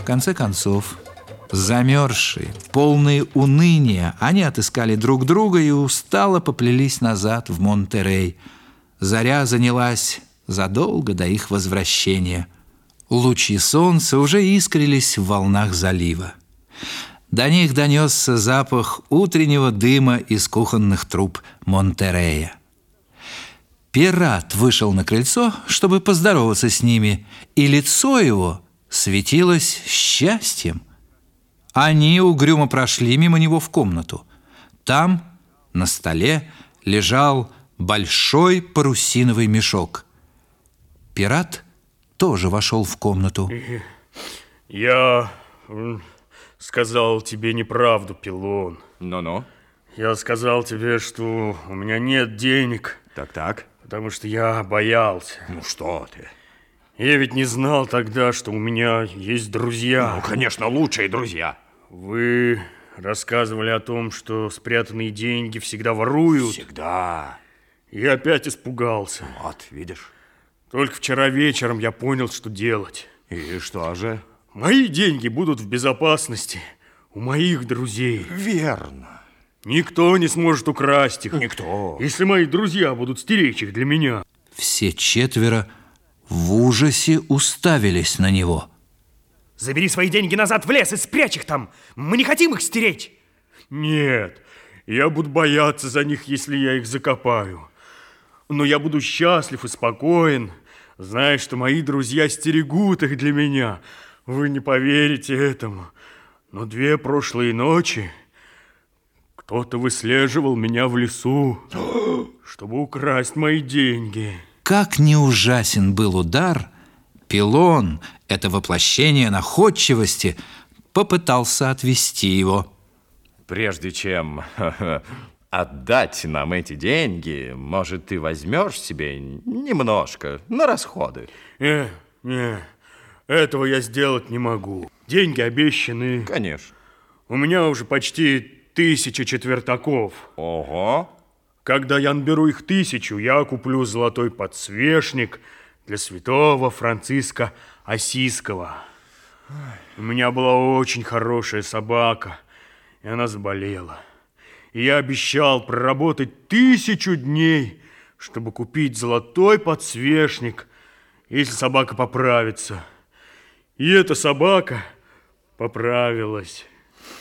В конце концов, замерзшие, полные уныния, они отыскали друг друга и устало поплелись назад в Монтерей. Заря занялась задолго до их возвращения. Лучи солнца уже искрились в волнах залива. До них донесся запах утреннего дыма из кухонных труб Монтерея. Пират вышел на крыльцо, чтобы поздороваться с ними, и лицо его светилось счастьем. Они угрюмо прошли мимо него в комнату. Там, на столе, лежал большой парусиновый мешок. Пират тоже вошел в комнату. Я сказал тебе неправду, Пилон. Ну-ну. Я сказал тебе, что у меня нет денег. Так-так. Потому что я боялся. Ну что ты? Я ведь не знал тогда, что у меня есть друзья. Ну, конечно, лучшие друзья. Вы рассказывали о том, что спрятанные деньги всегда воруют. Всегда. Я опять испугался. Вот, видишь. Только вчера вечером я понял, что делать. И что же? Мои деньги будут в безопасности у моих друзей. Верно. Никто не сможет украсть их. Никто. Если мои друзья будут стеречь их для меня. Все четверо в ужасе уставились на него. Забери свои деньги назад в лес и спрячь их там. Мы не хотим их стереть. Нет, я буду бояться за них, если я их закопаю. Но я буду счастлив и спокоен, зная, что мои друзья стерегут их для меня. Вы не поверите этому, но две прошлые ночи кто-то выслеживал меня в лесу, чтобы украсть мои деньги. Как не ужасен был удар, Пилон, это воплощение находчивости, попытался отвести его. Прежде чем отдать нам эти деньги, может, ты возьмешь себе немножко на расходы? Не, не, этого я сделать не могу. Деньги обещаны. Конечно. У меня уже почти тысяча четвертаков. Ого. Когда я наберу их тысячу, я куплю золотой подсвечник для святого Франциска Осиского. У меня была очень хорошая собака, и она заболела. И я обещал проработать тысячу дней, чтобы купить золотой подсвечник, если собака поправится. И эта собака поправилась.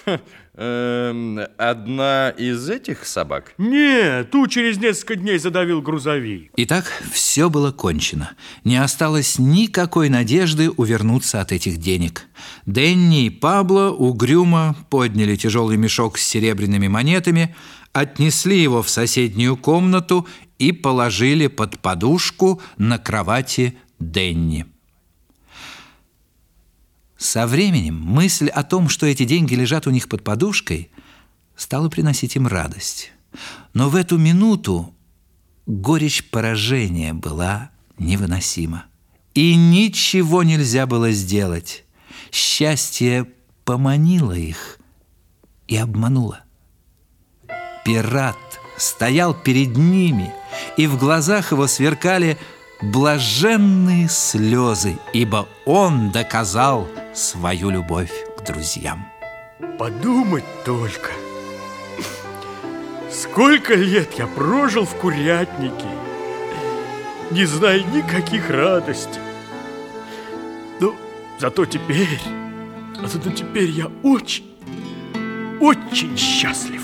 Эм, одна из этих собак? Нет, ту через несколько дней задавил грузовик. Итак, все было кончено. Не осталось никакой надежды увернуться от этих денег. Денни и Пабло угрюмо подняли тяжелый мешок с серебряными монетами, отнесли его в соседнюю комнату и положили под подушку на кровати Денни. Со временем мысль о том, что эти деньги лежат у них под подушкой, стала приносить им радость. Но в эту минуту горечь поражения была невыносима. И ничего нельзя было сделать. Счастье поманило их и обмануло. Пират стоял перед ними, и в глазах его сверкали блаженные слезы, ибо он доказал свою любовь к друзьям. Подумать только, сколько лет я прожил в курятнике, не зная никаких радостей. Но зато теперь, зато теперь я очень, очень счастлив.